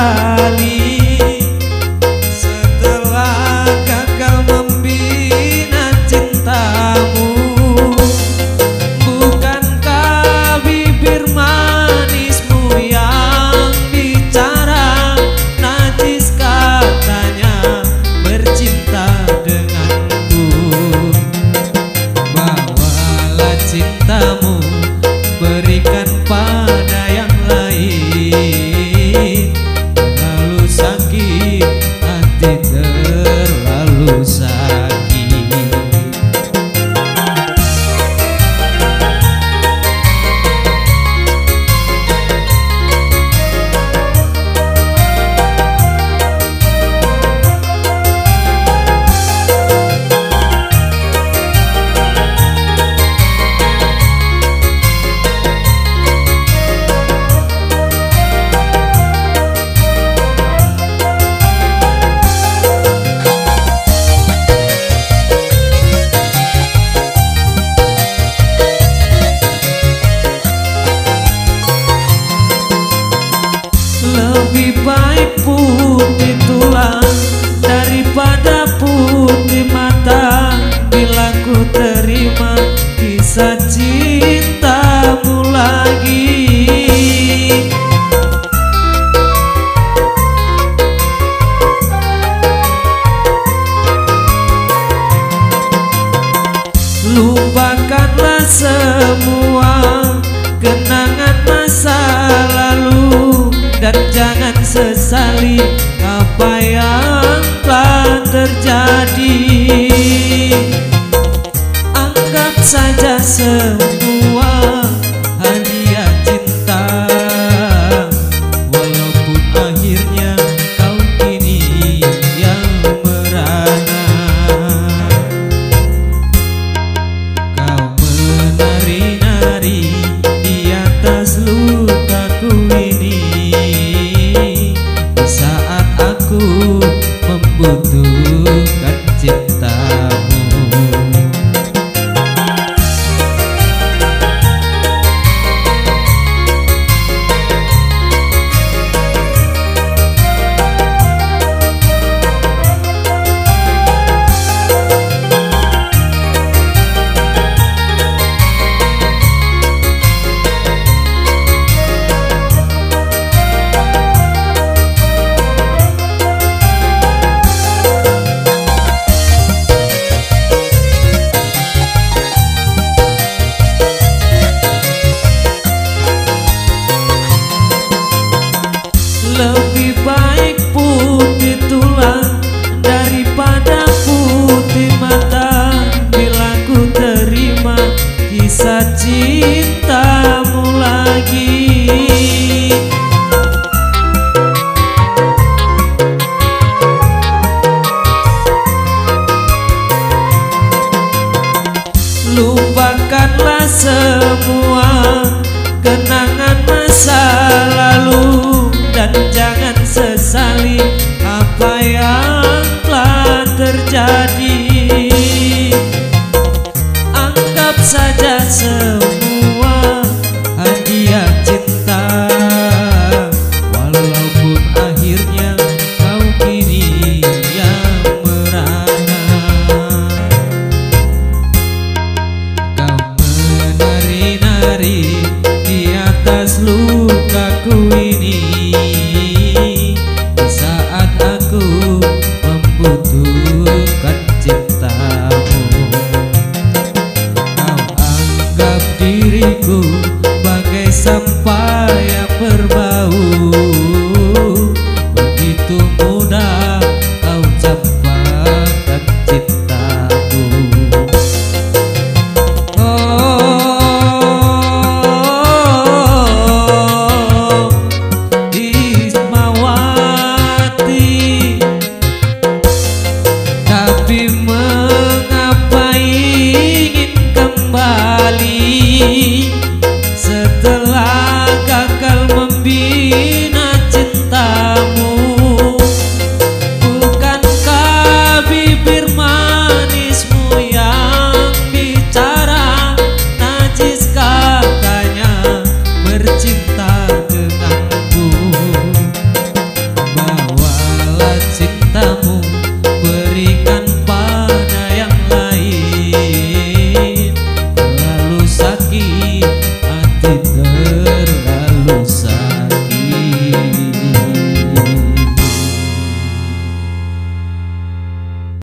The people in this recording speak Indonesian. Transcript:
amar Lebih baik putih tulang Daripada putih mata. Bila ku terima Kisah cintamu lagi. Lupakanlah semua kenangan masa lalu dan jangan sesali apa yang telah terjadi? tudo diriku bagai sampah. aqui.